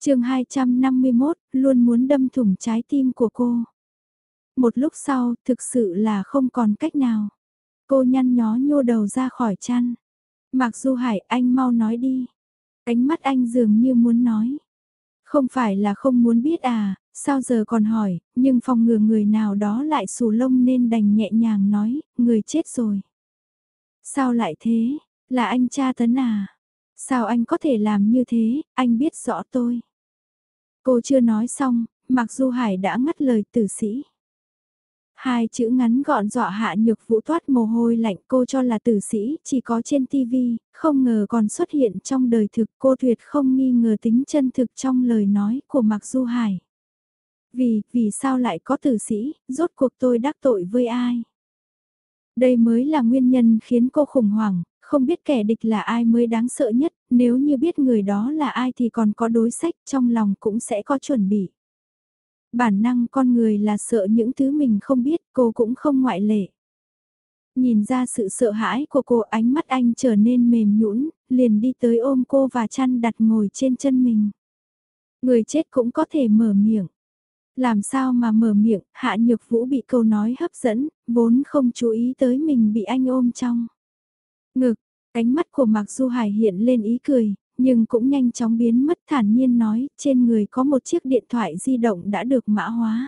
chương 251, luôn muốn đâm thủng trái tim của cô. Một lúc sau, thực sự là không còn cách nào. Cô nhăn nhó nhô đầu ra khỏi chăn. Mặc dù Hải, anh mau nói đi. Ánh mắt anh dường như muốn nói. Không phải là không muốn biết à, sao giờ còn hỏi, nhưng phòng ngừa người nào đó lại xù lông nên đành nhẹ nhàng nói, người chết rồi. Sao lại thế, là anh cha tấn à? Sao anh có thể làm như thế, anh biết rõ tôi. Cô chưa nói xong, mặc dù Hải đã ngắt lời tử sĩ. Hai chữ ngắn gọn dọa hạ nhược vũ toát mồ hôi lạnh cô cho là tử sĩ chỉ có trên tivi, không ngờ còn xuất hiện trong đời thực cô tuyệt không nghi ngờ tính chân thực trong lời nói của Mạc Du Hải. Vì, vì sao lại có tử sĩ, rốt cuộc tôi đắc tội với ai? Đây mới là nguyên nhân khiến cô khủng hoảng, không biết kẻ địch là ai mới đáng sợ nhất, nếu như biết người đó là ai thì còn có đối sách trong lòng cũng sẽ có chuẩn bị. Bản năng con người là sợ những thứ mình không biết, cô cũng không ngoại lệ. Nhìn ra sự sợ hãi của cô ánh mắt anh trở nên mềm nhũn, liền đi tới ôm cô và chăn đặt ngồi trên chân mình. Người chết cũng có thể mở miệng. Làm sao mà mở miệng, hạ nhược vũ bị câu nói hấp dẫn, vốn không chú ý tới mình bị anh ôm trong. Ngực, ánh mắt của Mạc Du Hải hiện lên ý cười, nhưng cũng nhanh chóng biến mất thản nhiên nói, trên người có một chiếc điện thoại di động đã được mã hóa.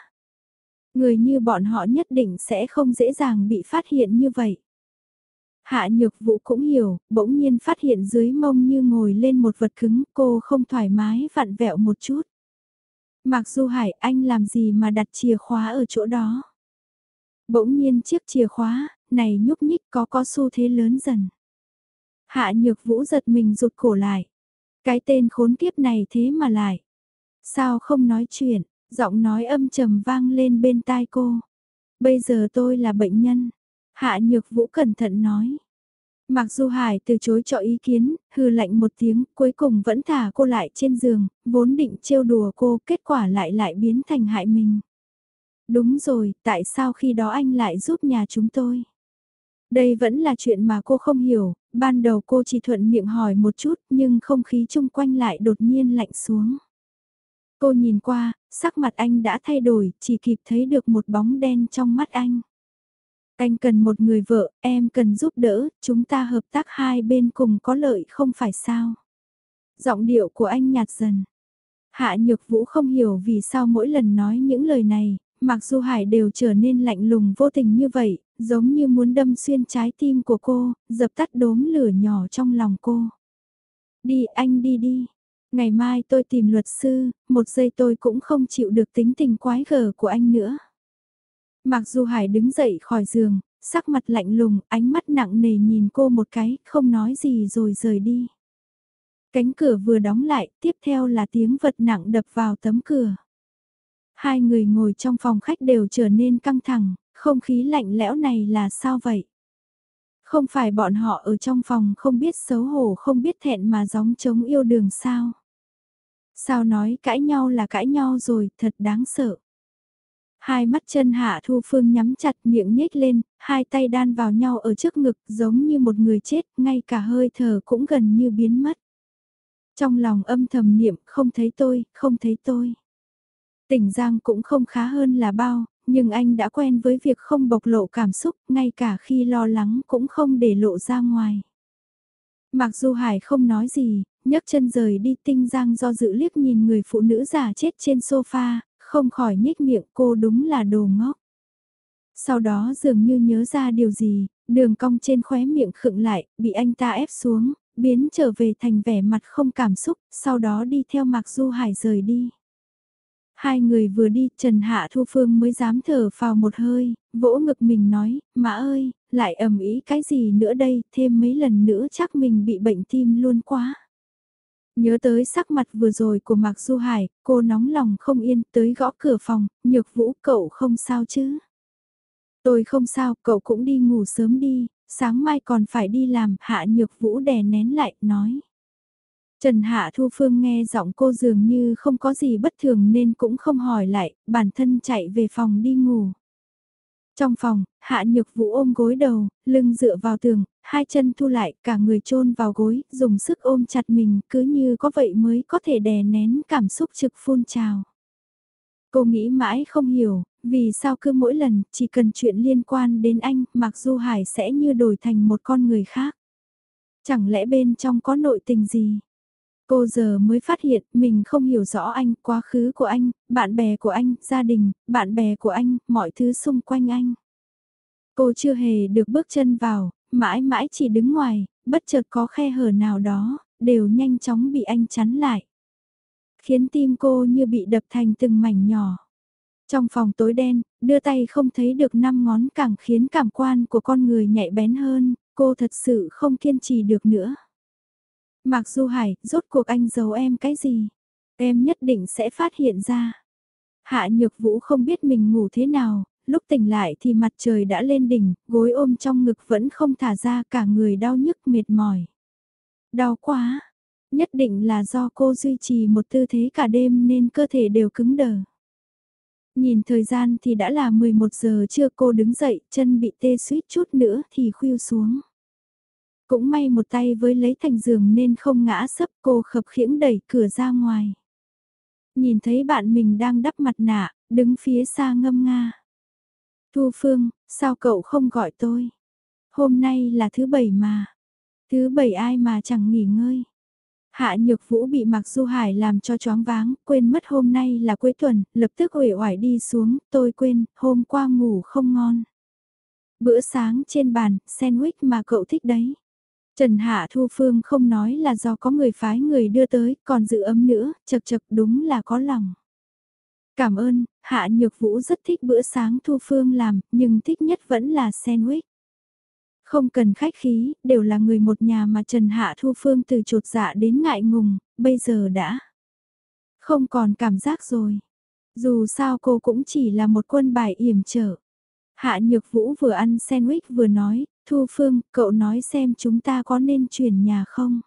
Người như bọn họ nhất định sẽ không dễ dàng bị phát hiện như vậy. Hạ nhược vũ cũng hiểu, bỗng nhiên phát hiện dưới mông như ngồi lên một vật cứng, cô không thoải mái vặn vẹo một chút. Mặc dù Hải anh làm gì mà đặt chìa khóa ở chỗ đó. Bỗng nhiên chiếc chìa khóa, này nhúc nhích có có xu thế lớn dần. Hạ nhược vũ giật mình rụt cổ lại. Cái tên khốn kiếp này thế mà lại. Sao không nói chuyện, giọng nói âm trầm vang lên bên tai cô. Bây giờ tôi là bệnh nhân. Hạ nhược vũ cẩn thận nói. Mặc dù Hải từ chối cho ý kiến, hư lạnh một tiếng, cuối cùng vẫn thả cô lại trên giường, vốn định trêu đùa cô, kết quả lại lại biến thành hại mình. Đúng rồi, tại sao khi đó anh lại giúp nhà chúng tôi? Đây vẫn là chuyện mà cô không hiểu, ban đầu cô chỉ thuận miệng hỏi một chút nhưng không khí chung quanh lại đột nhiên lạnh xuống. Cô nhìn qua, sắc mặt anh đã thay đổi, chỉ kịp thấy được một bóng đen trong mắt anh. Anh cần một người vợ, em cần giúp đỡ, chúng ta hợp tác hai bên cùng có lợi không phải sao. Giọng điệu của anh nhạt dần. Hạ Nhược Vũ không hiểu vì sao mỗi lần nói những lời này, Mặc dù Hải đều trở nên lạnh lùng vô tình như vậy, giống như muốn đâm xuyên trái tim của cô, dập tắt đốm lửa nhỏ trong lòng cô. Đi anh đi đi. Ngày mai tôi tìm luật sư, một giây tôi cũng không chịu được tính tình quái gở của anh nữa. Mặc dù Hải đứng dậy khỏi giường, sắc mặt lạnh lùng, ánh mắt nặng nề nhìn cô một cái, không nói gì rồi rời đi. Cánh cửa vừa đóng lại, tiếp theo là tiếng vật nặng đập vào tấm cửa. Hai người ngồi trong phòng khách đều trở nên căng thẳng, không khí lạnh lẽo này là sao vậy? Không phải bọn họ ở trong phòng không biết xấu hổ không biết thẹn mà gióng chống yêu đường sao? Sao nói cãi nhau là cãi nhau rồi, thật đáng sợ. Hai mắt chân hạ thu phương nhắm chặt miệng nhếch lên, hai tay đan vào nhau ở trước ngực giống như một người chết, ngay cả hơi thở cũng gần như biến mất. Trong lòng âm thầm niệm không thấy tôi, không thấy tôi. Tỉnh Giang cũng không khá hơn là bao, nhưng anh đã quen với việc không bộc lộ cảm xúc, ngay cả khi lo lắng cũng không để lộ ra ngoài. Mặc dù Hải không nói gì, nhấc chân rời đi tinh giang do dự liếc nhìn người phụ nữ già chết trên sofa, không khỏi nhếch miệng cô đúng là đồ ngốc. Sau đó dường như nhớ ra điều gì, đường cong trên khóe miệng khựng lại, bị anh ta ép xuống, biến trở về thành vẻ mặt không cảm xúc, sau đó đi theo Mạc Du Hải rời đi. Hai người vừa đi, Trần Hạ Thu Phương mới dám thở vào một hơi, vỗ ngực mình nói, Mã ơi, lại ầm ý cái gì nữa đây, thêm mấy lần nữa chắc mình bị bệnh tim luôn quá. Nhớ tới sắc mặt vừa rồi của Mạc Du Hải, cô nóng lòng không yên tới gõ cửa phòng, nhược vũ cậu không sao chứ. Tôi không sao, cậu cũng đi ngủ sớm đi, sáng mai còn phải đi làm, hạ nhược vũ đè nén lại, nói. Trần Hạ Thu Phương nghe giọng cô dường như không có gì bất thường nên cũng không hỏi lại, bản thân chạy về phòng đi ngủ. Trong phòng, Hạ Nhược Vũ ôm gối đầu, lưng dựa vào tường, hai chân thu lại, cả người chôn vào gối, dùng sức ôm chặt mình, cứ như có vậy mới có thể đè nén cảm xúc trực phun trào. Cô nghĩ mãi không hiểu, vì sao cứ mỗi lần chỉ cần chuyện liên quan đến anh, Mạc Du Hải sẽ như đổi thành một con người khác. Chẳng lẽ bên trong có nội tình gì? Cô giờ mới phát hiện mình không hiểu rõ anh, quá khứ của anh, bạn bè của anh, gia đình, bạn bè của anh, mọi thứ xung quanh anh. Cô chưa hề được bước chân vào, mãi mãi chỉ đứng ngoài, bất chợt có khe hở nào đó, đều nhanh chóng bị anh chắn lại. Khiến tim cô như bị đập thành từng mảnh nhỏ. Trong phòng tối đen, đưa tay không thấy được năm ngón càng khiến cảm quan của con người nhạy bén hơn, cô thật sự không kiên trì được nữa. Mạc Du Hải, rốt cuộc anh giấu em cái gì? Em nhất định sẽ phát hiện ra. Hạ Nhược Vũ không biết mình ngủ thế nào, lúc tỉnh lại thì mặt trời đã lên đỉnh, gối ôm trong ngực vẫn không thả ra cả người đau nhức mệt mỏi. Đau quá, nhất định là do cô duy trì một tư thế cả đêm nên cơ thể đều cứng đờ. Nhìn thời gian thì đã là 11 giờ trưa cô đứng dậy, chân bị tê suýt chút nữa thì khuỵu xuống. Cũng may một tay với lấy thành giường nên không ngã sấp cô khập khiễng đẩy cửa ra ngoài. Nhìn thấy bạn mình đang đắp mặt nạ, đứng phía xa ngâm nga. Thu Phương, sao cậu không gọi tôi? Hôm nay là thứ bảy mà. Thứ bảy ai mà chẳng nghỉ ngơi. Hạ Nhược Vũ bị Mạc Du Hải làm cho choáng váng, quên mất hôm nay là cuối tuần, lập tức uể oải đi xuống, tôi quên, hôm qua ngủ không ngon. Bữa sáng trên bàn, sandwich mà cậu thích đấy. Trần Hạ Thu Phương không nói là do có người phái người đưa tới, còn giữ ấm nữa, chật chật đúng là có lòng. Cảm ơn, Hạ Nhược Vũ rất thích bữa sáng Thu Phương làm, nhưng thích nhất vẫn là sandwich. Không cần khách khí, đều là người một nhà mà Trần Hạ Thu Phương từ trột dạ đến ngại ngùng, bây giờ đã. Không còn cảm giác rồi. Dù sao cô cũng chỉ là một quân bài yểm trở. Hạ Nhược Vũ vừa ăn sandwich vừa nói, Thu Phương, cậu nói xem chúng ta có nên chuyển nhà không?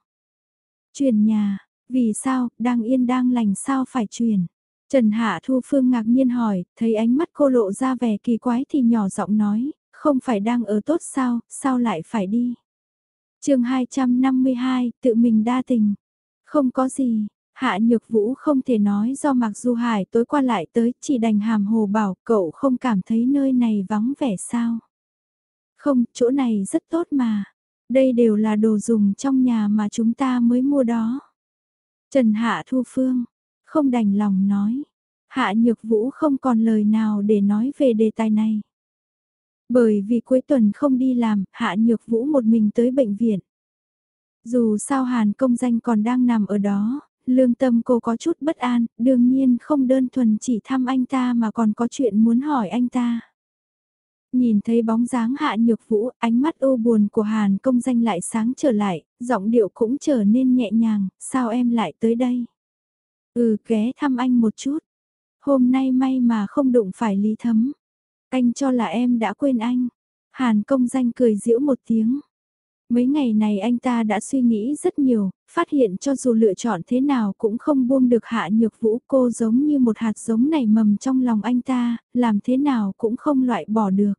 Chuyển nhà, vì sao, đang yên đang lành sao phải chuyển? Trần Hạ Thu Phương ngạc nhiên hỏi, thấy ánh mắt cô lộ ra vẻ kỳ quái thì nhỏ giọng nói, không phải đang ở tốt sao, sao lại phải đi? chương 252, tự mình đa tình. Không có gì, Hạ Nhược Vũ không thể nói do Mạc Du Hải tối qua lại tới, chỉ đành hàm hồ bảo cậu không cảm thấy nơi này vắng vẻ sao. Không, chỗ này rất tốt mà. Đây đều là đồ dùng trong nhà mà chúng ta mới mua đó. Trần Hạ Thu Phương, không đành lòng nói. Hạ Nhược Vũ không còn lời nào để nói về đề tài này. Bởi vì cuối tuần không đi làm, Hạ Nhược Vũ một mình tới bệnh viện. Dù sao Hàn công danh còn đang nằm ở đó, lương tâm cô có chút bất an, đương nhiên không đơn thuần chỉ thăm anh ta mà còn có chuyện muốn hỏi anh ta. Nhìn thấy bóng dáng hạ nhược vũ, ánh mắt ô buồn của Hàn công danh lại sáng trở lại, giọng điệu cũng trở nên nhẹ nhàng, sao em lại tới đây? Ừ ghé thăm anh một chút. Hôm nay may mà không đụng phải lý thấm. Anh cho là em đã quên anh. Hàn công danh cười giễu một tiếng. Mấy ngày này anh ta đã suy nghĩ rất nhiều, phát hiện cho dù lựa chọn thế nào cũng không buông được hạ nhược vũ cô giống như một hạt giống nảy mầm trong lòng anh ta, làm thế nào cũng không loại bỏ được.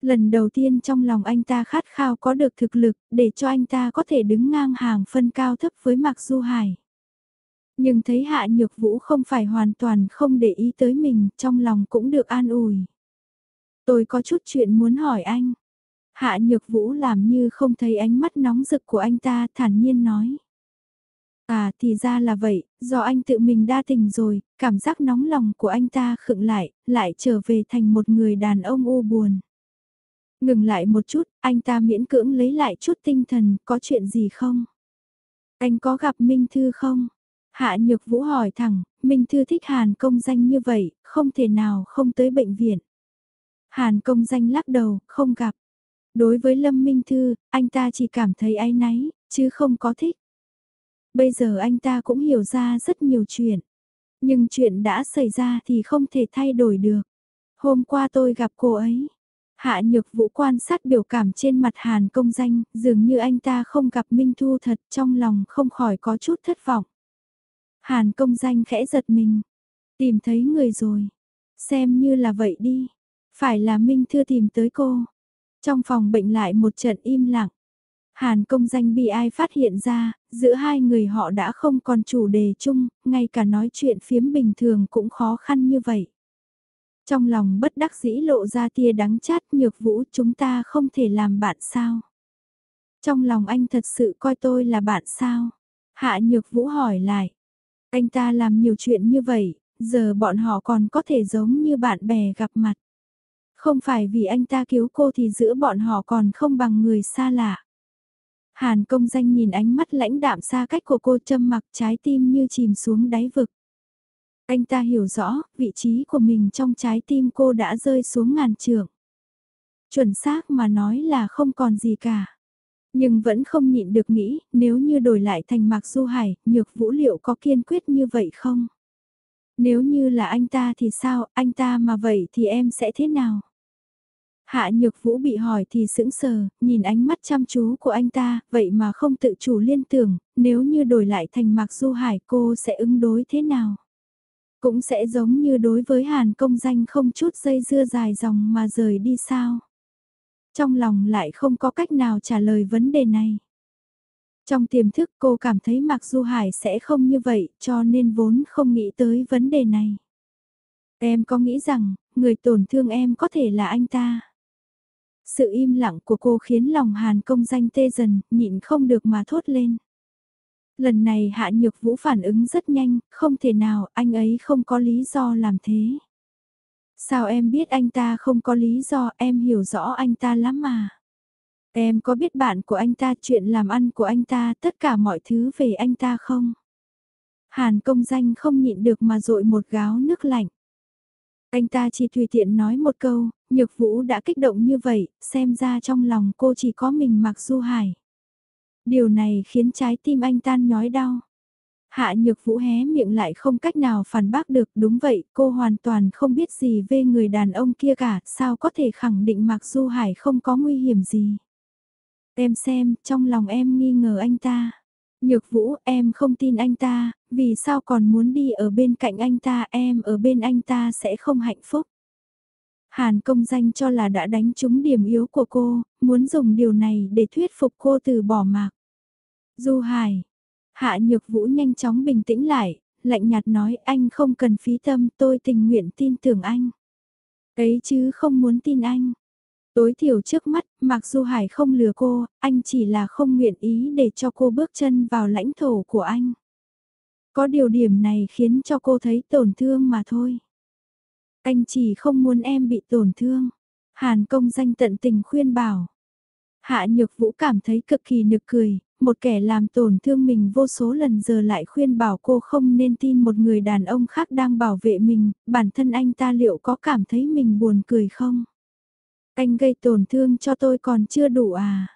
Lần đầu tiên trong lòng anh ta khát khao có được thực lực để cho anh ta có thể đứng ngang hàng phân cao thấp với Mạc Du Hải. Nhưng thấy Hạ Nhược Vũ không phải hoàn toàn không để ý tới mình, trong lòng cũng được an ủi. Tôi có chút chuyện muốn hỏi anh. Hạ Nhược Vũ làm như không thấy ánh mắt nóng rực của anh ta thản nhiên nói. À thì ra là vậy, do anh tự mình đa tình rồi, cảm giác nóng lòng của anh ta khựng lại, lại trở về thành một người đàn ông u buồn. Ngừng lại một chút, anh ta miễn cưỡng lấy lại chút tinh thần, có chuyện gì không? Anh có gặp Minh Thư không? Hạ Nhược Vũ hỏi thẳng, Minh Thư thích Hàn công danh như vậy, không thể nào không tới bệnh viện. Hàn công danh lắc đầu, không gặp. Đối với Lâm Minh Thư, anh ta chỉ cảm thấy áy náy, chứ không có thích. Bây giờ anh ta cũng hiểu ra rất nhiều chuyện. Nhưng chuyện đã xảy ra thì không thể thay đổi được. Hôm qua tôi gặp cô ấy. Hạ nhược vũ quan sát biểu cảm trên mặt Hàn công danh, dường như anh ta không gặp Minh Thu thật trong lòng không khỏi có chút thất vọng. Hàn công danh khẽ giật mình, tìm thấy người rồi, xem như là vậy đi. Phải là Minh Thư tìm tới cô. Trong phòng bệnh lại một trận im lặng. Hàn công danh bị ai phát hiện ra, giữa hai người họ đã không còn chủ đề chung, ngay cả nói chuyện phiếm bình thường cũng khó khăn như vậy. Trong lòng bất đắc dĩ lộ ra tia đắng chát nhược vũ chúng ta không thể làm bạn sao. Trong lòng anh thật sự coi tôi là bạn sao? Hạ nhược vũ hỏi lại. Anh ta làm nhiều chuyện như vậy, giờ bọn họ còn có thể giống như bạn bè gặp mặt. Không phải vì anh ta cứu cô thì giữa bọn họ còn không bằng người xa lạ. Hàn công danh nhìn ánh mắt lãnh đạm xa cách của cô châm mặc trái tim như chìm xuống đáy vực. Anh ta hiểu rõ, vị trí của mình trong trái tim cô đã rơi xuống ngàn trượng. Chuẩn xác mà nói là không còn gì cả. Nhưng vẫn không nhịn được nghĩ, nếu như đổi lại thành Mạc Du Hải, nhược vũ liệu có kiên quyết như vậy không? Nếu như là anh ta thì sao, anh ta mà vậy thì em sẽ thế nào? Hạ nhược vũ bị hỏi thì sững sờ, nhìn ánh mắt chăm chú của anh ta, vậy mà không tự chủ liên tưởng, nếu như đổi lại thành Mạc Du Hải cô sẽ ứng đối thế nào? Cũng sẽ giống như đối với Hàn công danh không chút dây dưa dài dòng mà rời đi sao? Trong lòng lại không có cách nào trả lời vấn đề này. Trong tiềm thức cô cảm thấy Mạc Du Hải sẽ không như vậy cho nên vốn không nghĩ tới vấn đề này. Em có nghĩ rằng, người tổn thương em có thể là anh ta. Sự im lặng của cô khiến lòng Hàn công danh tê dần, nhịn không được mà thốt lên. Lần này Hạ Nhược Vũ phản ứng rất nhanh, không thể nào anh ấy không có lý do làm thế. Sao em biết anh ta không có lý do em hiểu rõ anh ta lắm mà. Em có biết bạn của anh ta chuyện làm ăn của anh ta tất cả mọi thứ về anh ta không? Hàn công danh không nhịn được mà dội một gáo nước lạnh. Anh ta chỉ tùy tiện nói một câu, nhược vũ đã kích động như vậy, xem ra trong lòng cô chỉ có mình mặc du hải. Điều này khiến trái tim anh tan nhói đau. Hạ nhược vũ hé miệng lại không cách nào phản bác được, đúng vậy, cô hoàn toàn không biết gì về người đàn ông kia cả, sao có thể khẳng định Mạc Du Hải không có nguy hiểm gì. Em xem, trong lòng em nghi ngờ anh ta. Nhược vũ, em không tin anh ta, vì sao còn muốn đi ở bên cạnh anh ta, em ở bên anh ta sẽ không hạnh phúc. Hàn công danh cho là đã đánh trúng điểm yếu của cô, muốn dùng điều này để thuyết phục cô từ bỏ mạc. Du Hải, Hạ Nhược Vũ nhanh chóng bình tĩnh lại, lạnh nhạt nói anh không cần phí tâm tôi tình nguyện tin tưởng anh. Ấy chứ không muốn tin anh. Tối thiểu trước mắt, mặc dù Hải không lừa cô, anh chỉ là không nguyện ý để cho cô bước chân vào lãnh thổ của anh. Có điều điểm này khiến cho cô thấy tổn thương mà thôi. Anh chỉ không muốn em bị tổn thương. Hàn công danh tận tình khuyên bảo. Hạ nhược vũ cảm thấy cực kỳ nực cười, một kẻ làm tổn thương mình vô số lần giờ lại khuyên bảo cô không nên tin một người đàn ông khác đang bảo vệ mình, bản thân anh ta liệu có cảm thấy mình buồn cười không? Anh gây tổn thương cho tôi còn chưa đủ à?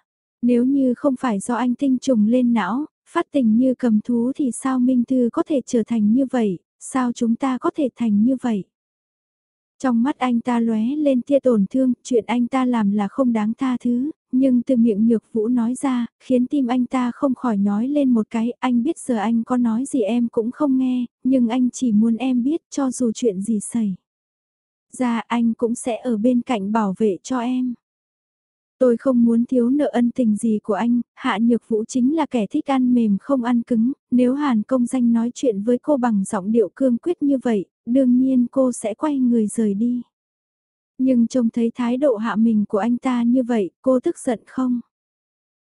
Nếu như không phải do anh tinh trùng lên não, phát tình như cầm thú thì sao Minh Thư có thể trở thành như vậy, sao chúng ta có thể thành như vậy? Trong mắt anh ta lóe lên tia tổn thương, chuyện anh ta làm là không đáng tha thứ, nhưng từ miệng nhược vũ nói ra, khiến tim anh ta không khỏi nhói lên một cái, anh biết giờ anh có nói gì em cũng không nghe, nhưng anh chỉ muốn em biết cho dù chuyện gì xảy. Ra anh cũng sẽ ở bên cạnh bảo vệ cho em. Tôi không muốn thiếu nợ ân tình gì của anh, Hạ Nhược Vũ chính là kẻ thích ăn mềm không ăn cứng, nếu Hàn công danh nói chuyện với cô bằng giọng điệu cương quyết như vậy, đương nhiên cô sẽ quay người rời đi. Nhưng trông thấy thái độ hạ mình của anh ta như vậy, cô tức giận không?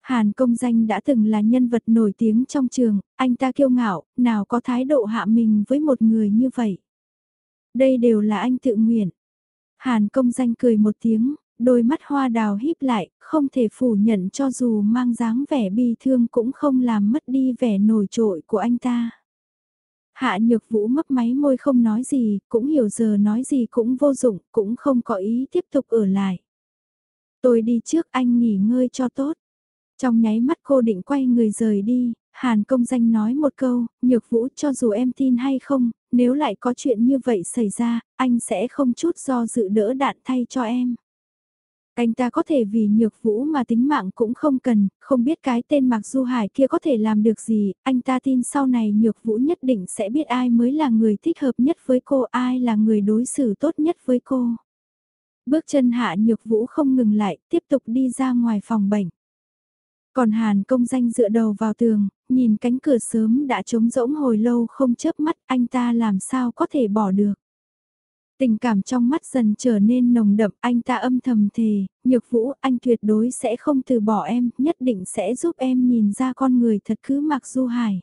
Hàn công danh đã từng là nhân vật nổi tiếng trong trường, anh ta kiêu ngạo, nào có thái độ hạ mình với một người như vậy. Đây đều là anh tự nguyện. Hàn công danh cười một tiếng, đôi mắt hoa đào híp lại, không thể phủ nhận cho dù mang dáng vẻ bi thương cũng không làm mất đi vẻ nổi trội của anh ta. Hạ nhược vũ mấp máy môi không nói gì, cũng hiểu giờ nói gì cũng vô dụng, cũng không có ý tiếp tục ở lại. Tôi đi trước anh nghỉ ngơi cho tốt. Trong nháy mắt cô định quay người rời đi, Hàn công danh nói một câu, nhược vũ cho dù em tin hay không, nếu lại có chuyện như vậy xảy ra, anh sẽ không chút do dự đỡ đạn thay cho em. Anh ta có thể vì nhược vũ mà tính mạng cũng không cần, không biết cái tên Mạc Du Hải kia có thể làm được gì, anh ta tin sau này nhược vũ nhất định sẽ biết ai mới là người thích hợp nhất với cô, ai là người đối xử tốt nhất với cô. Bước chân hạ nhược vũ không ngừng lại, tiếp tục đi ra ngoài phòng bệnh. Còn Hàn công danh dựa đầu vào tường, nhìn cánh cửa sớm đã trống rỗng hồi lâu không chớp mắt anh ta làm sao có thể bỏ được. Tình cảm trong mắt dần trở nên nồng đậm anh ta âm thầm thề, nhược vũ anh tuyệt đối sẽ không từ bỏ em, nhất định sẽ giúp em nhìn ra con người thật cứ mặc du hải.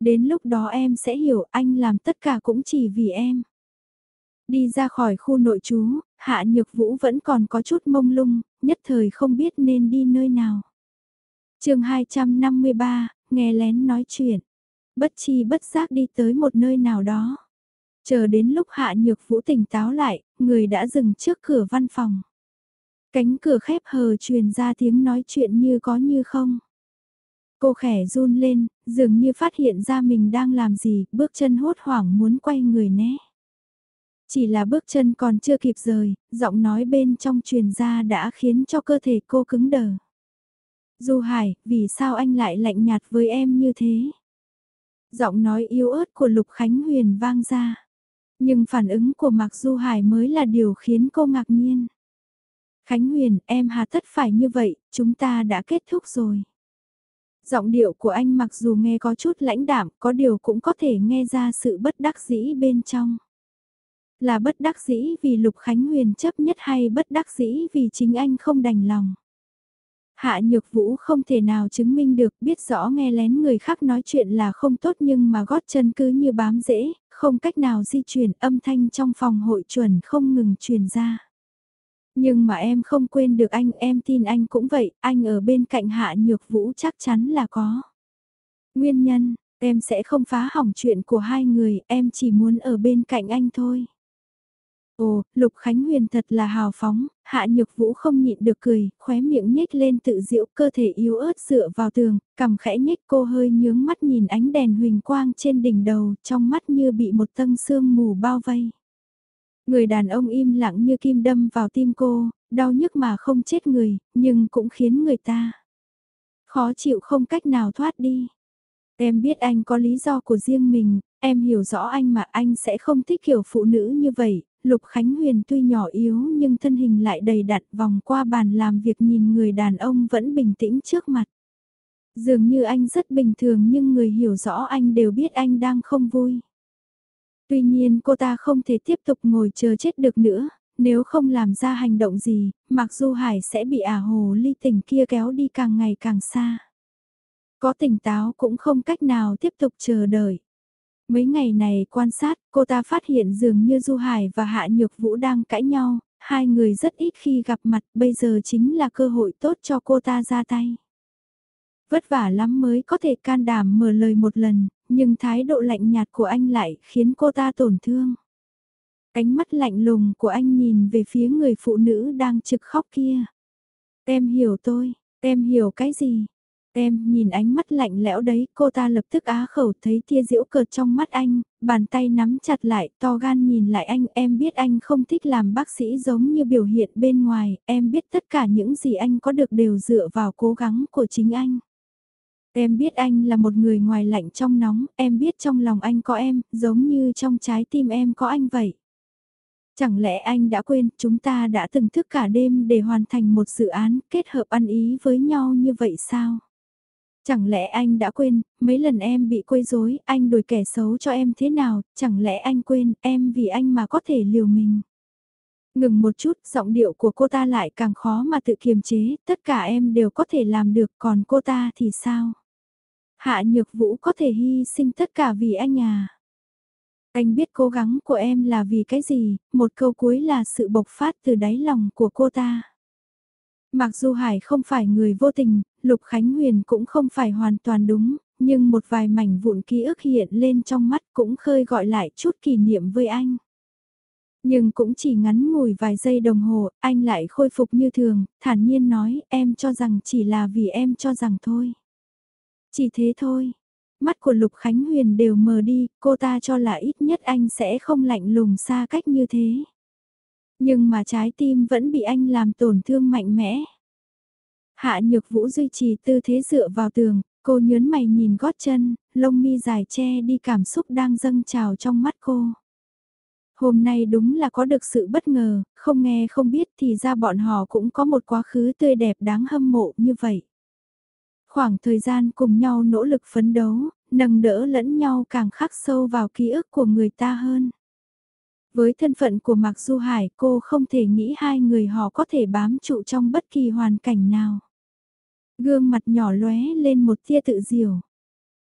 Đến lúc đó em sẽ hiểu anh làm tất cả cũng chỉ vì em. Đi ra khỏi khu nội trú, hạ nhược vũ vẫn còn có chút mông lung, nhất thời không biết nên đi nơi nào. chương 253, nghe lén nói chuyện. Bất chi bất giác đi tới một nơi nào đó. Chờ đến lúc hạ nhược vũ tỉnh táo lại, người đã dừng trước cửa văn phòng. Cánh cửa khép hờ truyền ra tiếng nói chuyện như có như không. Cô khẽ run lên, dường như phát hiện ra mình đang làm gì, bước chân hốt hoảng muốn quay người né. Chỉ là bước chân còn chưa kịp rời, giọng nói bên trong truyền ra đã khiến cho cơ thể cô cứng đờ. Du Hải, vì sao anh lại lạnh nhạt với em như thế? Giọng nói yếu ớt của Lục Khánh Huyền vang ra. Nhưng phản ứng của Mạc Du Hải mới là điều khiến cô ngạc nhiên. Khánh Huyền, em hà tất phải như vậy, chúng ta đã kết thúc rồi. Giọng điệu của anh mặc dù nghe có chút lãnh đạm, có điều cũng có thể nghe ra sự bất đắc dĩ bên trong. Là bất đắc dĩ vì Lục Khánh Huyền chấp nhất hay bất đắc dĩ vì chính anh không đành lòng. Hạ Nhược Vũ không thể nào chứng minh được biết rõ nghe lén người khác nói chuyện là không tốt nhưng mà gót chân cứ như bám dễ, không cách nào di chuyển âm thanh trong phòng hội chuẩn không ngừng truyền ra. Nhưng mà em không quên được anh, em tin anh cũng vậy, anh ở bên cạnh Hạ Nhược Vũ chắc chắn là có. Nguyên nhân, em sẽ không phá hỏng chuyện của hai người, em chỉ muốn ở bên cạnh anh thôi. Ồ, Lục Khánh Huyền thật là hào phóng, Hạ Nhược Vũ không nhịn được cười, khóe miệng nhếch lên tự diễu cơ thể yếu ớt dựa vào tường, cằm khẽ nhếch cô hơi nhướng mắt nhìn ánh đèn huỳnh quang trên đỉnh đầu, trong mắt như bị một tầng sương mù bao vây. Người đàn ông im lặng như kim đâm vào tim cô, đau nhức mà không chết người, nhưng cũng khiến người ta khó chịu không cách nào thoát đi. Em biết anh có lý do của riêng mình, em hiểu rõ anh mà anh sẽ không thích kiểu phụ nữ như vậy, Lục Khánh Huyền tuy nhỏ yếu nhưng thân hình lại đầy đặn vòng qua bàn làm việc nhìn người đàn ông vẫn bình tĩnh trước mặt. Dường như anh rất bình thường nhưng người hiểu rõ anh đều biết anh đang không vui. Tuy nhiên cô ta không thể tiếp tục ngồi chờ chết được nữa, nếu không làm ra hành động gì, mặc dù Hải sẽ bị ả hồ ly tình kia kéo đi càng ngày càng xa. Có tỉnh táo cũng không cách nào tiếp tục chờ đợi. Mấy ngày này quan sát, cô ta phát hiện dường như Du Hải và Hạ Nhược Vũ đang cãi nhau, hai người rất ít khi gặp mặt, bây giờ chính là cơ hội tốt cho cô ta ra tay. Vất vả lắm mới có thể can đảm mở lời một lần, nhưng thái độ lạnh nhạt của anh lại khiến cô ta tổn thương. Ánh mắt lạnh lùng của anh nhìn về phía người phụ nữ đang trực khóc kia. Em hiểu tôi, em hiểu cái gì? Em nhìn ánh mắt lạnh lẽo đấy, cô ta lập tức á khẩu thấy tia diễu cợt trong mắt anh, bàn tay nắm chặt lại, to gan nhìn lại anh, em biết anh không thích làm bác sĩ giống như biểu hiện bên ngoài, em biết tất cả những gì anh có được đều dựa vào cố gắng của chính anh. Em biết anh là một người ngoài lạnh trong nóng, em biết trong lòng anh có em, giống như trong trái tim em có anh vậy. Chẳng lẽ anh đã quên chúng ta đã từng thức cả đêm để hoàn thành một dự án kết hợp ăn ý với nhau như vậy sao? Chẳng lẽ anh đã quên, mấy lần em bị quấy rối, anh đổi kẻ xấu cho em thế nào, chẳng lẽ anh quên, em vì anh mà có thể liều mình. Ngừng một chút, giọng điệu của cô ta lại càng khó mà tự kiềm chế, tất cả em đều có thể làm được, còn cô ta thì sao? Hạ Nhược Vũ có thể hy sinh tất cả vì anh à? Anh biết cố gắng của em là vì cái gì, một câu cuối là sự bộc phát từ đáy lòng của cô ta. Mặc dù Hải không phải người vô tình, Lục Khánh Huyền cũng không phải hoàn toàn đúng, nhưng một vài mảnh vụn ký ức hiện lên trong mắt cũng khơi gọi lại chút kỷ niệm với anh. Nhưng cũng chỉ ngắn ngủi vài giây đồng hồ, anh lại khôi phục như thường, thản nhiên nói em cho rằng chỉ là vì em cho rằng thôi. Chỉ thế thôi. Mắt của Lục Khánh Huyền đều mờ đi, cô ta cho là ít nhất anh sẽ không lạnh lùng xa cách như thế. Nhưng mà trái tim vẫn bị anh làm tổn thương mạnh mẽ. Hạ Nhược Vũ duy trì tư thế dựa vào tường, cô nhớn mày nhìn gót chân, lông mi dài che đi cảm xúc đang dâng trào trong mắt cô. Hôm nay đúng là có được sự bất ngờ, không nghe không biết thì ra bọn họ cũng có một quá khứ tươi đẹp đáng hâm mộ như vậy. Khoảng thời gian cùng nhau nỗ lực phấn đấu, nâng đỡ lẫn nhau càng khắc sâu vào ký ức của người ta hơn. Với thân phận của Mạc Du Hải cô không thể nghĩ hai người họ có thể bám trụ trong bất kỳ hoàn cảnh nào. Gương mặt nhỏ lóe lên một tia tự diều.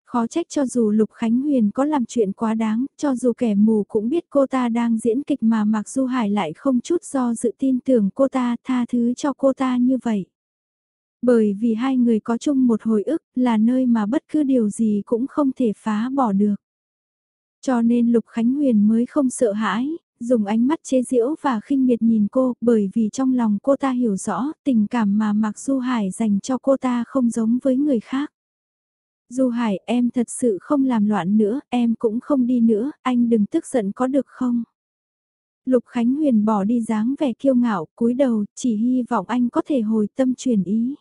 Khó trách cho dù Lục Khánh Huyền có làm chuyện quá đáng, cho dù kẻ mù cũng biết cô ta đang diễn kịch mà Mạc Du Hải lại không chút do dự tin tưởng cô ta tha thứ cho cô ta như vậy. Bởi vì hai người có chung một hồi ức là nơi mà bất cứ điều gì cũng không thể phá bỏ được. Cho nên Lục Khánh Huyền mới không sợ hãi, dùng ánh mắt chế giễu và khinh miệt nhìn cô bởi vì trong lòng cô ta hiểu rõ tình cảm mà Mạc Du Hải dành cho cô ta không giống với người khác. Du Hải em thật sự không làm loạn nữa, em cũng không đi nữa, anh đừng tức giận có được không? Lục Khánh Huyền bỏ đi dáng vẻ kiêu ngạo, cúi đầu, chỉ hy vọng anh có thể hồi tâm chuyển ý.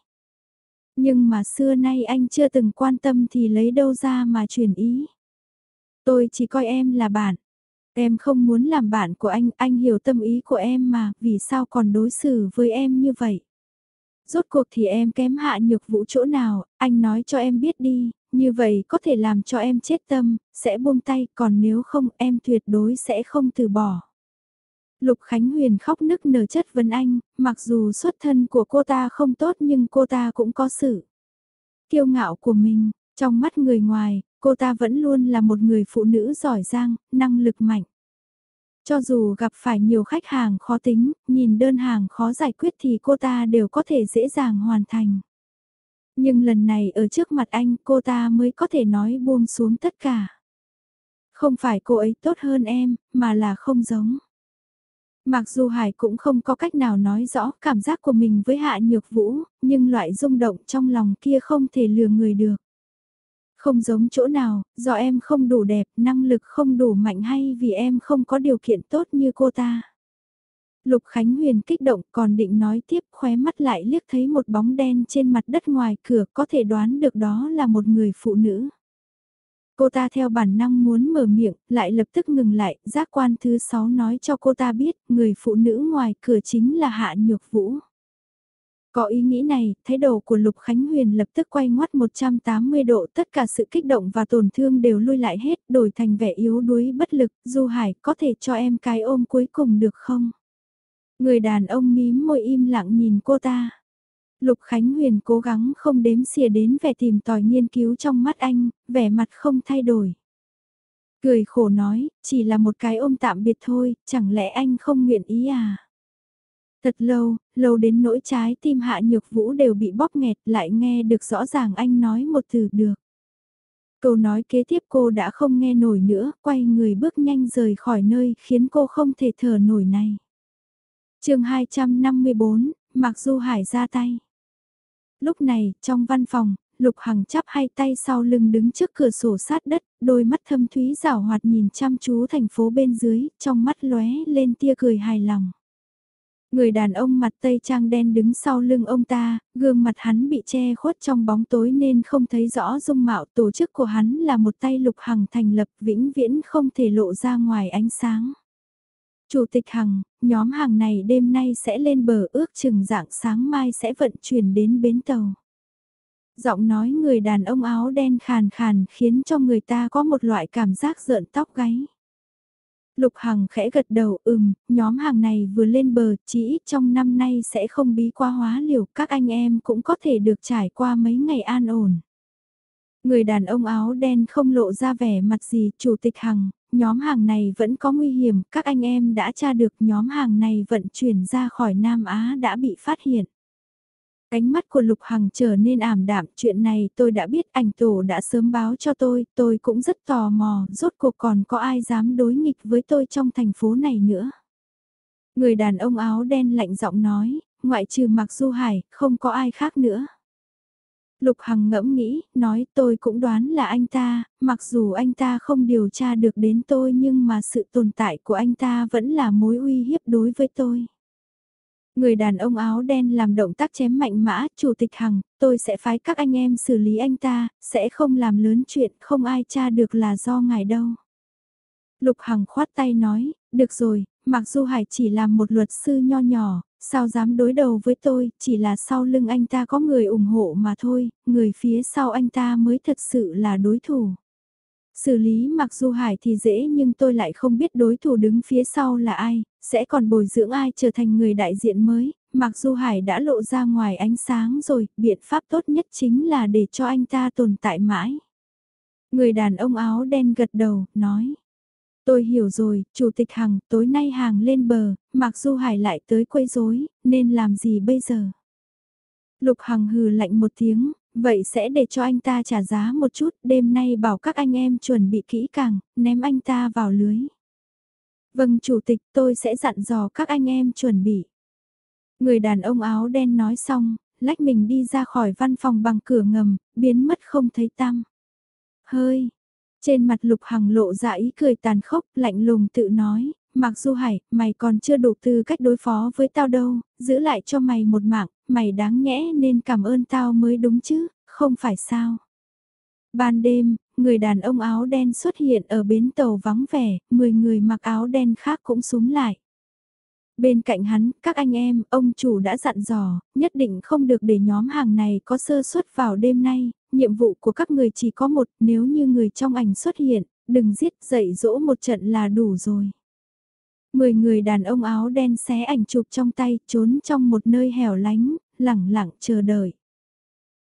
Nhưng mà xưa nay anh chưa từng quan tâm thì lấy đâu ra mà chuyển ý. Tôi chỉ coi em là bạn. Em không muốn làm bạn của anh, anh hiểu tâm ý của em mà, vì sao còn đối xử với em như vậy? Rốt cuộc thì em kém hạ nhược vũ chỗ nào, anh nói cho em biết đi, như vậy có thể làm cho em chết tâm, sẽ buông tay, còn nếu không em tuyệt đối sẽ không từ bỏ. Lục Khánh Huyền khóc nức nở chất vấn anh, mặc dù xuất thân của cô ta không tốt nhưng cô ta cũng có sự kiêu ngạo của mình, trong mắt người ngoài, cô ta vẫn luôn là một người phụ nữ giỏi giang, năng lực mạnh. Cho dù gặp phải nhiều khách hàng khó tính, nhìn đơn hàng khó giải quyết thì cô ta đều có thể dễ dàng hoàn thành. Nhưng lần này ở trước mặt anh cô ta mới có thể nói buông xuống tất cả. Không phải cô ấy tốt hơn em, mà là không giống. Mặc dù Hải cũng không có cách nào nói rõ cảm giác của mình với Hạ Nhược Vũ, nhưng loại rung động trong lòng kia không thể lừa người được. Không giống chỗ nào, do em không đủ đẹp, năng lực không đủ mạnh hay vì em không có điều kiện tốt như cô ta. Lục Khánh Huyền kích động còn định nói tiếp khóe mắt lại liếc thấy một bóng đen trên mặt đất ngoài cửa có thể đoán được đó là một người phụ nữ. Cô ta theo bản năng muốn mở miệng, lại lập tức ngừng lại, giác quan thứ sáu nói cho cô ta biết người phụ nữ ngoài cửa chính là Hạ Nhược Vũ. Có ý nghĩ này, thái độ của Lục Khánh Huyền lập tức quay ngoắt 180 độ tất cả sự kích động và tổn thương đều lui lại hết, đổi thành vẻ yếu đuối bất lực, Du Hải có thể cho em cái ôm cuối cùng được không? Người đàn ông mím môi im lặng nhìn cô ta. Lục Khánh Huyền cố gắng không đếm xỉa đến vẻ tìm tòi nghiên cứu trong mắt anh, vẻ mặt không thay đổi. Cười khổ nói, chỉ là một cái ôm tạm biệt thôi, chẳng lẽ anh không nguyện ý à? Thật lâu, lâu đến nỗi trái tim hạ nhược vũ đều bị bóp nghẹt lại nghe được rõ ràng anh nói một từ được. Câu nói kế tiếp cô đã không nghe nổi nữa, quay người bước nhanh rời khỏi nơi khiến cô không thể thở nổi này. chương 254, Mặc Du Hải ra tay. Lúc này, trong văn phòng, Lục Hằng chắp hai tay sau lưng đứng trước cửa sổ sát đất, đôi mắt thâm thúy rảo hoạt nhìn chăm chú thành phố bên dưới, trong mắt lóe lên tia cười hài lòng. Người đàn ông mặt tây trang đen đứng sau lưng ông ta, gương mặt hắn bị che khuất trong bóng tối nên không thấy rõ dung mạo tổ chức của hắn là một tay lục hằng thành lập vĩnh viễn không thể lộ ra ngoài ánh sáng. Chủ tịch Hằng, nhóm hàng này đêm nay sẽ lên bờ ước chừng dạng sáng mai sẽ vận chuyển đến bến tàu. Giọng nói người đàn ông áo đen khàn khàn khiến cho người ta có một loại cảm giác rợn tóc gáy. Lục Hằng khẽ gật đầu ừm, nhóm hàng này vừa lên bờ, chỉ ít trong năm nay sẽ không bí qua hóa liều, các anh em cũng có thể được trải qua mấy ngày an ổn. Người đàn ông áo đen không lộ ra vẻ mặt gì, chủ tịch Hằng, nhóm hàng này vẫn có nguy hiểm, các anh em đã tra được nhóm hàng này vận chuyển ra khỏi Nam Á đã bị phát hiện. Ánh mắt của Lục Hằng trở nên ảm đạm, chuyện này tôi đã biết ảnh tổ đã sớm báo cho tôi, tôi cũng rất tò mò, rốt cuộc còn có ai dám đối nghịch với tôi trong thành phố này nữa. Người đàn ông áo đen lạnh giọng nói, ngoại trừ Mạc Du Hải, không có ai khác nữa. Lục Hằng ngẫm nghĩ, nói tôi cũng đoán là anh ta, mặc dù anh ta không điều tra được đến tôi nhưng mà sự tồn tại của anh ta vẫn là mối uy hiếp đối với tôi. Người đàn ông áo đen làm động tác chém mạnh mã, chủ tịch Hằng, tôi sẽ phái các anh em xử lý anh ta, sẽ không làm lớn chuyện, không ai tra được là do ngài đâu. Lục Hằng khoát tay nói, được rồi, mặc dù Hải chỉ là một luật sư nho nhỏ, sao dám đối đầu với tôi, chỉ là sau lưng anh ta có người ủng hộ mà thôi, người phía sau anh ta mới thật sự là đối thủ. Xử lý mặc dù Hải thì dễ nhưng tôi lại không biết đối thủ đứng phía sau là ai, sẽ còn bồi dưỡng ai trở thành người đại diện mới, mặc dù Hải đã lộ ra ngoài ánh sáng rồi, biện pháp tốt nhất chính là để cho anh ta tồn tại mãi. Người đàn ông áo đen gật đầu, nói. Tôi hiểu rồi, Chủ tịch Hằng, tối nay hàng lên bờ, mặc dù Hải lại tới quấy rối, nên làm gì bây giờ? Lục Hằng hừ lạnh một tiếng, vậy sẽ để cho anh ta trả giá một chút, đêm nay bảo các anh em chuẩn bị kỹ càng, ném anh ta vào lưới. Vâng Chủ tịch tôi sẽ dặn dò các anh em chuẩn bị. Người đàn ông áo đen nói xong, lách mình đi ra khỏi văn phòng bằng cửa ngầm, biến mất không thấy tăm. Hơi, trên mặt Lục Hằng lộ ra ý cười tàn khốc, lạnh lùng tự nói, Mặc dù Hải, mày còn chưa đủ tư cách đối phó với tao đâu, giữ lại cho mày một mạng, mày đáng nhẽ nên cảm ơn tao mới đúng chứ, không phải sao. Ban đêm, người đàn ông áo đen xuất hiện ở bến tàu vắng vẻ, 10 người mặc áo đen khác cũng súng lại. Bên cạnh hắn, các anh em, ông chủ đã dặn dò, nhất định không được để nhóm hàng này có sơ suất vào đêm nay, nhiệm vụ của các người chỉ có một, nếu như người trong ảnh xuất hiện, đừng giết dạy dỗ một trận là đủ rồi. Mười người đàn ông áo đen xé ảnh chụp trong tay, trốn trong một nơi hẻo lánh, lẳng lặng chờ đợi.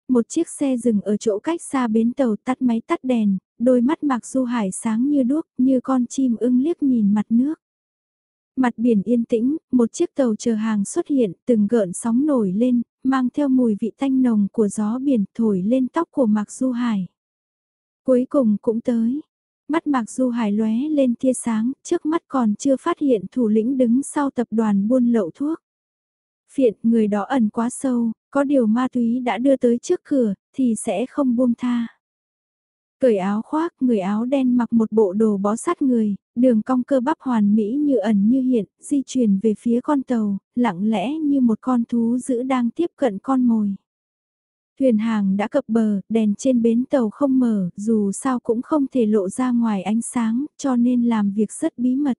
Một chiếc xe dừng ở chỗ cách xa bến tàu tắt máy tắt đèn, đôi mắt Mạc Du Hải sáng như đuốc, như con chim ưng liếc nhìn mặt nước. Mặt biển yên tĩnh, một chiếc tàu chờ hàng xuất hiện, từng gợn sóng nổi lên, mang theo mùi vị tanh nồng của gió biển thổi lên tóc của Mạc Du Hải. Cuối cùng cũng tới. Mắt Mạc Du Hải lóe lên tia sáng, trước mắt còn chưa phát hiện thủ lĩnh đứng sau tập đoàn buôn lậu thuốc. Phiện, người đó ẩn quá sâu, có điều ma túy đã đưa tới trước cửa, thì sẽ không buông tha. Cởi áo khoác, người áo đen mặc một bộ đồ bó sát người, đường cong cơ bắp hoàn mỹ như ẩn như hiện, di chuyển về phía con tàu, lặng lẽ như một con thú dữ đang tiếp cận con mồi. Thuyền hàng đã cập bờ, đèn trên bến tàu không mở, dù sao cũng không thể lộ ra ngoài ánh sáng, cho nên làm việc rất bí mật.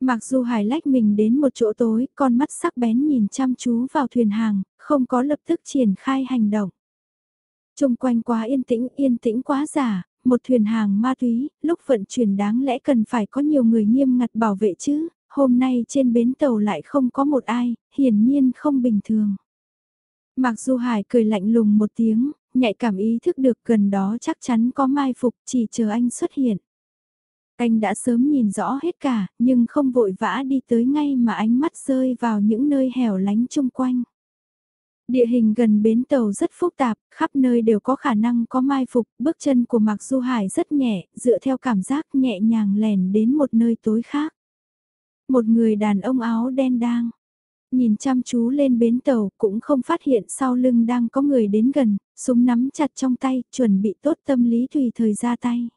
Mặc dù hải lách mình đến một chỗ tối, con mắt sắc bén nhìn chăm chú vào thuyền hàng, không có lập tức triển khai hành động. Trung quanh quá yên tĩnh, yên tĩnh quá giả, một thuyền hàng ma túy, lúc vận chuyển đáng lẽ cần phải có nhiều người nghiêm ngặt bảo vệ chứ, hôm nay trên bến tàu lại không có một ai, hiển nhiên không bình thường. Mặc dù Hải cười lạnh lùng một tiếng, nhạy cảm ý thức được gần đó chắc chắn có mai phục chỉ chờ anh xuất hiện. Anh đã sớm nhìn rõ hết cả, nhưng không vội vã đi tới ngay mà ánh mắt rơi vào những nơi hẻo lánh chung quanh. Địa hình gần bến tàu rất phức tạp, khắp nơi đều có khả năng có mai phục, bước chân của Mạc Du Hải rất nhẹ, dựa theo cảm giác nhẹ nhàng lèn đến một nơi tối khác. Một người đàn ông áo đen đang nhìn chăm chú lên bến tàu cũng không phát hiện sau lưng đang có người đến gần, súng nắm chặt trong tay, chuẩn bị tốt tâm lý tùy thời ra tay.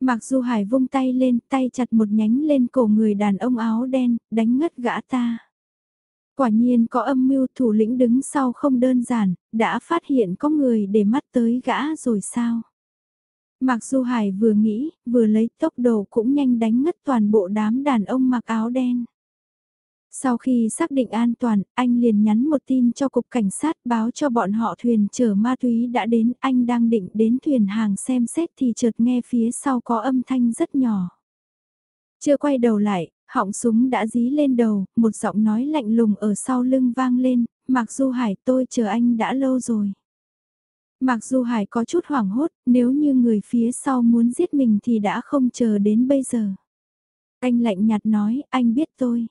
Mặc dù Hải vung tay lên, tay chặt một nhánh lên cổ người đàn ông áo đen, đánh ngất gã ta. Quả nhiên có âm mưu thủ lĩnh đứng sau không đơn giản, đã phát hiện có người để mắt tới gã rồi sao? Mặc dù Hải vừa nghĩ, vừa lấy tốc độ cũng nhanh đánh ngất toàn bộ đám đàn ông mặc áo đen. Sau khi xác định an toàn, anh liền nhắn một tin cho cục cảnh sát báo cho bọn họ thuyền chở ma túy đã đến, anh đang định đến thuyền hàng xem xét thì chợt nghe phía sau có âm thanh rất nhỏ. Chưa quay đầu lại, họng súng đã dí lên đầu, một giọng nói lạnh lùng ở sau lưng vang lên, Mặc Du Hải tôi chờ anh đã lâu rồi. Mặc Du Hải có chút hoảng hốt, nếu như người phía sau muốn giết mình thì đã không chờ đến bây giờ. Anh lạnh nhạt nói, anh biết tôi.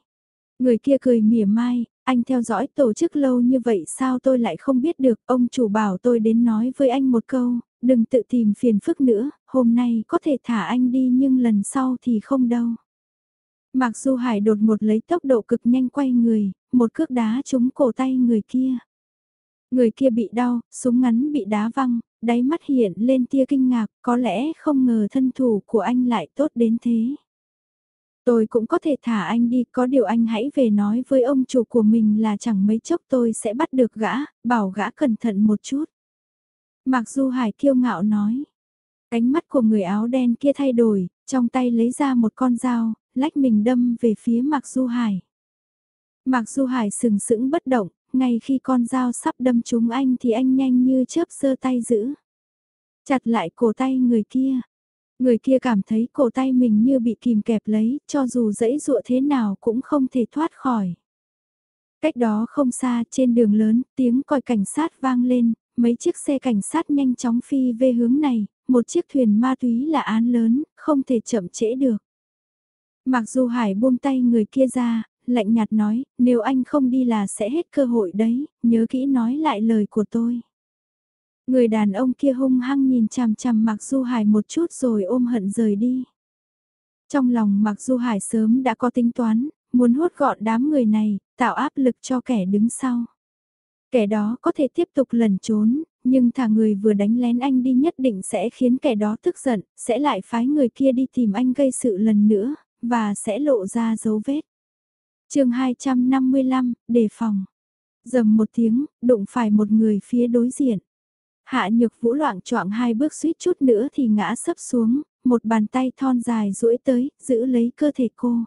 Người kia cười mỉa mai, anh theo dõi tổ chức lâu như vậy sao tôi lại không biết được, ông chủ bảo tôi đến nói với anh một câu, đừng tự tìm phiền phức nữa, hôm nay có thể thả anh đi nhưng lần sau thì không đâu. Mặc dù Hải đột một lấy tốc độ cực nhanh quay người, một cước đá trúng cổ tay người kia. Người kia bị đau, súng ngắn bị đá văng, đáy mắt hiện lên tia kinh ngạc, có lẽ không ngờ thân thủ của anh lại tốt đến thế. Tôi cũng có thể thả anh đi, có điều anh hãy về nói với ông chủ của mình là chẳng mấy chốc tôi sẽ bắt được gã, bảo gã cẩn thận một chút. Mặc dù Hải kiêu ngạo nói, ánh mắt của người áo đen kia thay đổi, Trong tay lấy ra một con dao, lách mình đâm về phía Mạc Du Hải. Mạc Du Hải sừng sững bất động, ngay khi con dao sắp đâm trúng anh thì anh nhanh như chớp giơ tay giữ. Chặt lại cổ tay người kia. Người kia cảm thấy cổ tay mình như bị kìm kẹp lấy, cho dù dẫy dụa thế nào cũng không thể thoát khỏi. Cách đó không xa trên đường lớn, tiếng còi cảnh sát vang lên, mấy chiếc xe cảnh sát nhanh chóng phi về hướng này, một chiếc thuyền ma túy là án lớn, không thể chậm trễ được. Mặc dù Hải buông tay người kia ra, lạnh nhạt nói, nếu anh không đi là sẽ hết cơ hội đấy, nhớ kỹ nói lại lời của tôi. Người đàn ông kia hung hăng nhìn chằm chằm Mạc Du Hải một chút rồi ôm hận rời đi. Trong lòng Mạc Du Hải sớm đã có tính toán, muốn hốt gọn đám người này, tạo áp lực cho kẻ đứng sau. Kẻ đó có thể tiếp tục lẩn trốn, nhưng thả người vừa đánh lén anh đi nhất định sẽ khiến kẻ đó tức giận, sẽ lại phái người kia đi tìm anh gây sự lần nữa, và sẽ lộ ra dấu vết. chương 255, đề phòng. Dầm một tiếng, đụng phải một người phía đối diện. Hạ nhược vũ loạn choạng hai bước suýt chút nữa thì ngã sấp xuống, một bàn tay thon dài duỗi tới, giữ lấy cơ thể cô.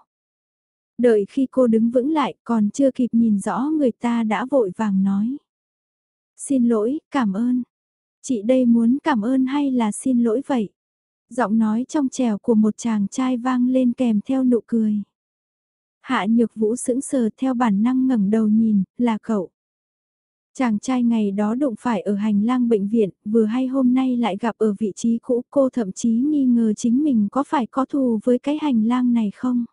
Đợi khi cô đứng vững lại còn chưa kịp nhìn rõ người ta đã vội vàng nói. Xin lỗi, cảm ơn. Chị đây muốn cảm ơn hay là xin lỗi vậy? Giọng nói trong trèo của một chàng trai vang lên kèm theo nụ cười. Hạ nhược vũ sững sờ theo bản năng ngẩng đầu nhìn, là cậu. Chàng trai ngày đó đụng phải ở hành lang bệnh viện, vừa hay hôm nay lại gặp ở vị trí cũ cô thậm chí nghi ngờ chính mình có phải có thù với cái hành lang này không?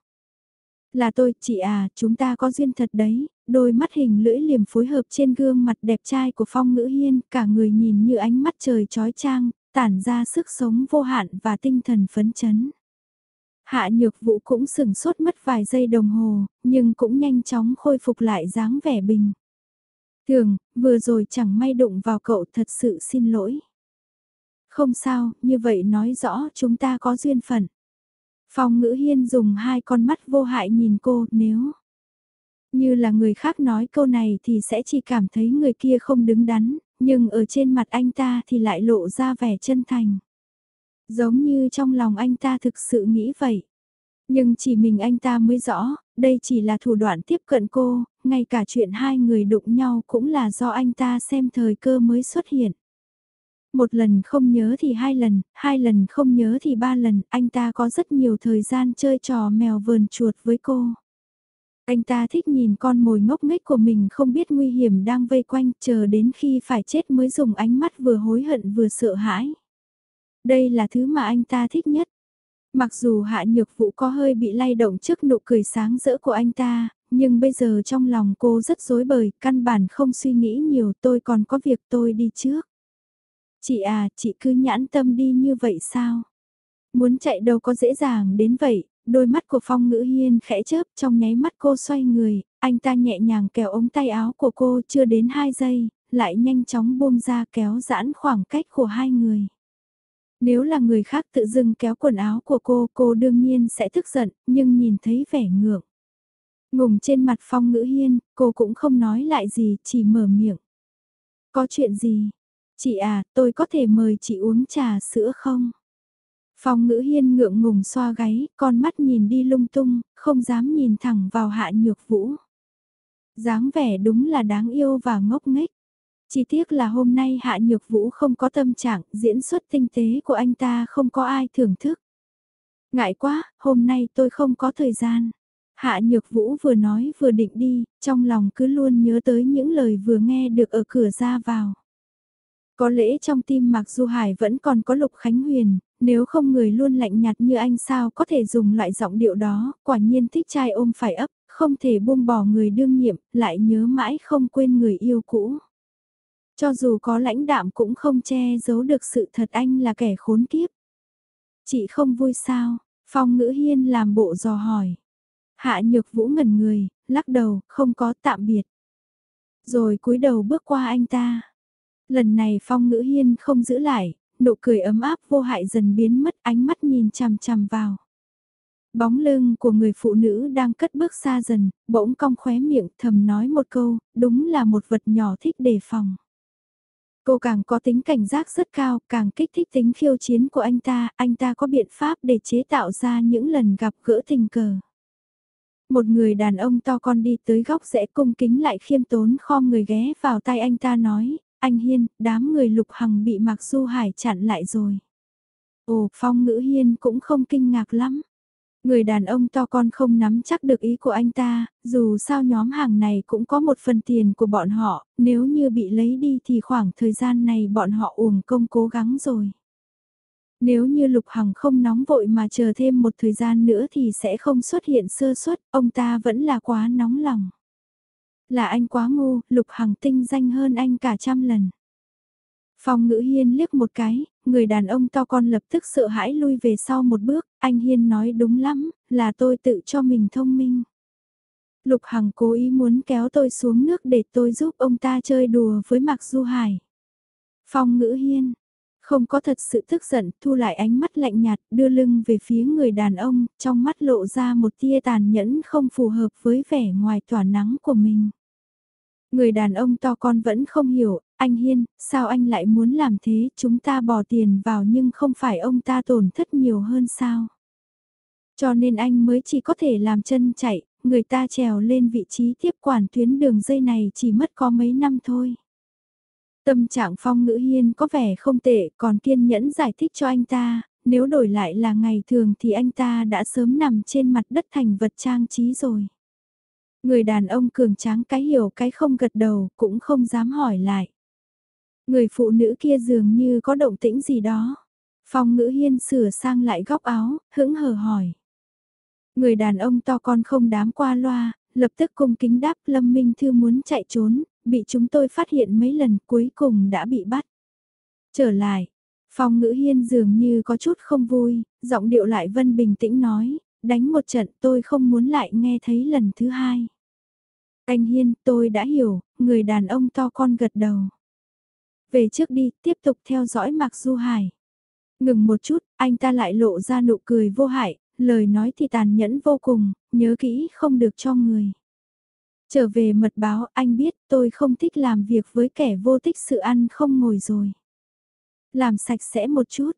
Là tôi, chị à, chúng ta có duyên thật đấy, đôi mắt hình lưỡi liềm phối hợp trên gương mặt đẹp trai của Phong Ngữ Hiên, cả người nhìn như ánh mắt trời trói trang, tản ra sức sống vô hạn và tinh thần phấn chấn. Hạ nhược vũ cũng sừng sốt mất vài giây đồng hồ, nhưng cũng nhanh chóng khôi phục lại dáng vẻ bình. Thường, vừa rồi chẳng may đụng vào cậu thật sự xin lỗi. Không sao, như vậy nói rõ chúng ta có duyên phận. Phong ngữ hiên dùng hai con mắt vô hại nhìn cô, nếu như là người khác nói câu này thì sẽ chỉ cảm thấy người kia không đứng đắn, nhưng ở trên mặt anh ta thì lại lộ ra vẻ chân thành. Giống như trong lòng anh ta thực sự nghĩ vậy. Nhưng chỉ mình anh ta mới rõ, đây chỉ là thủ đoạn tiếp cận cô, ngay cả chuyện hai người đụng nhau cũng là do anh ta xem thời cơ mới xuất hiện. Một lần không nhớ thì hai lần, hai lần không nhớ thì ba lần, anh ta có rất nhiều thời gian chơi trò mèo vườn chuột với cô. Anh ta thích nhìn con mồi ngốc nghếch của mình không biết nguy hiểm đang vây quanh chờ đến khi phải chết mới dùng ánh mắt vừa hối hận vừa sợ hãi. Đây là thứ mà anh ta thích nhất. Mặc dù hạ nhược vũ có hơi bị lay động trước nụ cười sáng rỡ của anh ta, nhưng bây giờ trong lòng cô rất rối bời, căn bản không suy nghĩ nhiều tôi còn có việc tôi đi trước. Chị à, chị cứ nhãn tâm đi như vậy sao? Muốn chạy đâu có dễ dàng đến vậy, đôi mắt của Phong Ngữ Hiên khẽ chớp trong nháy mắt cô xoay người, anh ta nhẹ nhàng kéo ống tay áo của cô chưa đến 2 giây, lại nhanh chóng buông ra kéo giãn khoảng cách của hai người. Nếu là người khác tự dưng kéo quần áo của cô, cô đương nhiên sẽ tức giận, nhưng nhìn thấy vẻ ngượng. Ngùng trên mặt Phong Ngữ Hiên, cô cũng không nói lại gì, chỉ mở miệng. Có chuyện gì? Chị à, tôi có thể mời chị uống trà sữa không? Phong ngữ hiên ngượng ngùng xoa gáy, con mắt nhìn đi lung tung, không dám nhìn thẳng vào hạ nhược vũ. dáng vẻ đúng là đáng yêu và ngốc nghếch. Chỉ tiếc là hôm nay hạ nhược vũ không có tâm trạng, diễn xuất tinh tế của anh ta không có ai thưởng thức. Ngại quá, hôm nay tôi không có thời gian. Hạ nhược vũ vừa nói vừa định đi, trong lòng cứ luôn nhớ tới những lời vừa nghe được ở cửa ra vào. Có lẽ trong tim Mạc Du Hải vẫn còn có Lục Khánh Huyền, nếu không người luôn lạnh nhạt như anh sao có thể dùng loại giọng điệu đó, quả nhiên thích trai ôm phải ấp, không thể buông bỏ người đương nhiệm, lại nhớ mãi không quên người yêu cũ. Cho dù có lãnh đạm cũng không che giấu được sự thật anh là kẻ khốn kiếp. Chị không vui sao? Phong ngữ hiên làm bộ dò hỏi. Hạ nhược vũ ngẩn người, lắc đầu, không có tạm biệt. Rồi cúi đầu bước qua anh ta. Lần này phong ngữ hiên không giữ lại, nụ cười ấm áp vô hại dần biến mất ánh mắt nhìn chằm chằm vào. Bóng lưng của người phụ nữ đang cất bước xa dần, bỗng cong khóe miệng thầm nói một câu, đúng là một vật nhỏ thích đề phòng. Cô càng có tính cảnh giác rất cao, càng kích thích tính khiêu chiến của anh ta, anh ta có biện pháp để chế tạo ra những lần gặp gỡ tình cờ. Một người đàn ông to con đi tới góc rẽ cung kính lại khiêm tốn khom người ghé vào tay anh ta nói, anh Hiên, đám người lục hằng bị Mạc Du Hải chặn lại rồi. Ồ, Phong Ngữ Hiên cũng không kinh ngạc lắm. Người đàn ông to con không nắm chắc được ý của anh ta, dù sao nhóm hàng này cũng có một phần tiền của bọn họ, nếu như bị lấy đi thì khoảng thời gian này bọn họ uổng công cố gắng rồi. Nếu như Lục Hằng không nóng vội mà chờ thêm một thời gian nữa thì sẽ không xuất hiện sơ suất, ông ta vẫn là quá nóng lòng. Là anh quá ngu, Lục Hằng tinh danh hơn anh cả trăm lần. Phong ngữ hiên liếc một cái, người đàn ông to con lập tức sợ hãi lui về sau một bước, anh hiên nói đúng lắm, là tôi tự cho mình thông minh. Lục Hằng cố ý muốn kéo tôi xuống nước để tôi giúp ông ta chơi đùa với Mạc Du Hải. Phong ngữ hiên, không có thật sự tức giận, thu lại ánh mắt lạnh nhạt, đưa lưng về phía người đàn ông, trong mắt lộ ra một tia tàn nhẫn không phù hợp với vẻ ngoài tỏa nắng của mình. Người đàn ông to con vẫn không hiểu, anh Hiên, sao anh lại muốn làm thế, chúng ta bỏ tiền vào nhưng không phải ông ta tổn thất nhiều hơn sao? Cho nên anh mới chỉ có thể làm chân chạy, người ta trèo lên vị trí tiếp quản tuyến đường dây này chỉ mất có mấy năm thôi. Tâm trạng phong ngữ hiên có vẻ không tệ còn kiên nhẫn giải thích cho anh ta, nếu đổi lại là ngày thường thì anh ta đã sớm nằm trên mặt đất thành vật trang trí rồi. Người đàn ông cường tráng cái hiểu cái không gật đầu cũng không dám hỏi lại. Người phụ nữ kia dường như có động tĩnh gì đó. Phong ngữ hiên sửa sang lại góc áo, hững hờ hỏi. Người đàn ông to con không đám qua loa, lập tức cung kính đáp Lâm Minh Thư muốn chạy trốn, bị chúng tôi phát hiện mấy lần cuối cùng đã bị bắt. Trở lại, Phong ngữ hiên dường như có chút không vui, giọng điệu lại vân bình tĩnh nói, đánh một trận tôi không muốn lại nghe thấy lần thứ hai. Anh Hiên, tôi đã hiểu, người đàn ông to con gật đầu. Về trước đi, tiếp tục theo dõi Mạc Du Hải. Ngừng một chút, anh ta lại lộ ra nụ cười vô hại, lời nói thì tàn nhẫn vô cùng, nhớ kỹ không được cho người. Trở về mật báo anh biết tôi không thích làm việc với kẻ vô tích sự ăn không ngồi rồi. Làm sạch sẽ một chút.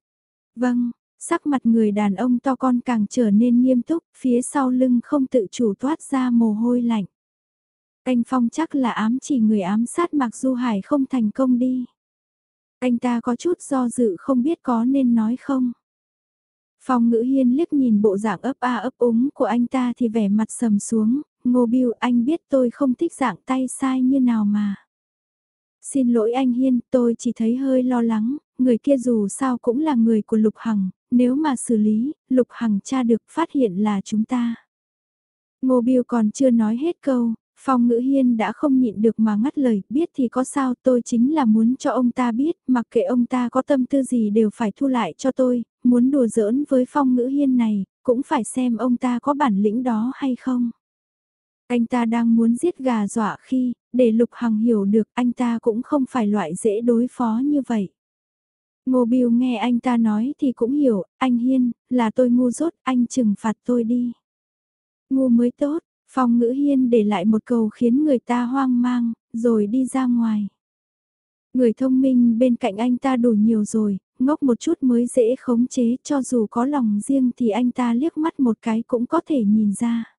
Vâng, sắc mặt người đàn ông to con càng trở nên nghiêm túc, phía sau lưng không tự chủ toát ra mồ hôi lạnh. Anh Phong chắc là ám chỉ người ám sát Mạc Du Hải không thành công đi. Anh ta có chút do dự không biết có nên nói không. Phong ngữ hiên liếc nhìn bộ dạng ấp a ấp úng của anh ta thì vẻ mặt sầm xuống, ngô biêu anh biết tôi không thích dạng tay sai như nào mà. Xin lỗi anh Hiên, tôi chỉ thấy hơi lo lắng, người kia dù sao cũng là người của Lục Hằng, nếu mà xử lý, Lục Hằng cha được phát hiện là chúng ta. Ngô Biêu còn chưa nói hết câu, Phong ngữ hiên đã không nhịn được mà ngắt lời, biết thì có sao tôi chính là muốn cho ông ta biết, mặc kệ ông ta có tâm tư gì đều phải thu lại cho tôi, muốn đùa giỡn với phong ngữ hiên này, cũng phải xem ông ta có bản lĩnh đó hay không. Anh ta đang muốn giết gà dọa khi, để Lục Hằng hiểu được anh ta cũng không phải loại dễ đối phó như vậy. Ngô Biêu nghe anh ta nói thì cũng hiểu, anh Hiên, là tôi ngu dốt, anh trừng phạt tôi đi. Ngu mới tốt, Phong ngữ hiên để lại một câu khiến người ta hoang mang, rồi đi ra ngoài. Người thông minh bên cạnh anh ta đủ nhiều rồi, ngốc một chút mới dễ khống chế cho dù có lòng riêng thì anh ta liếc mắt một cái cũng có thể nhìn ra.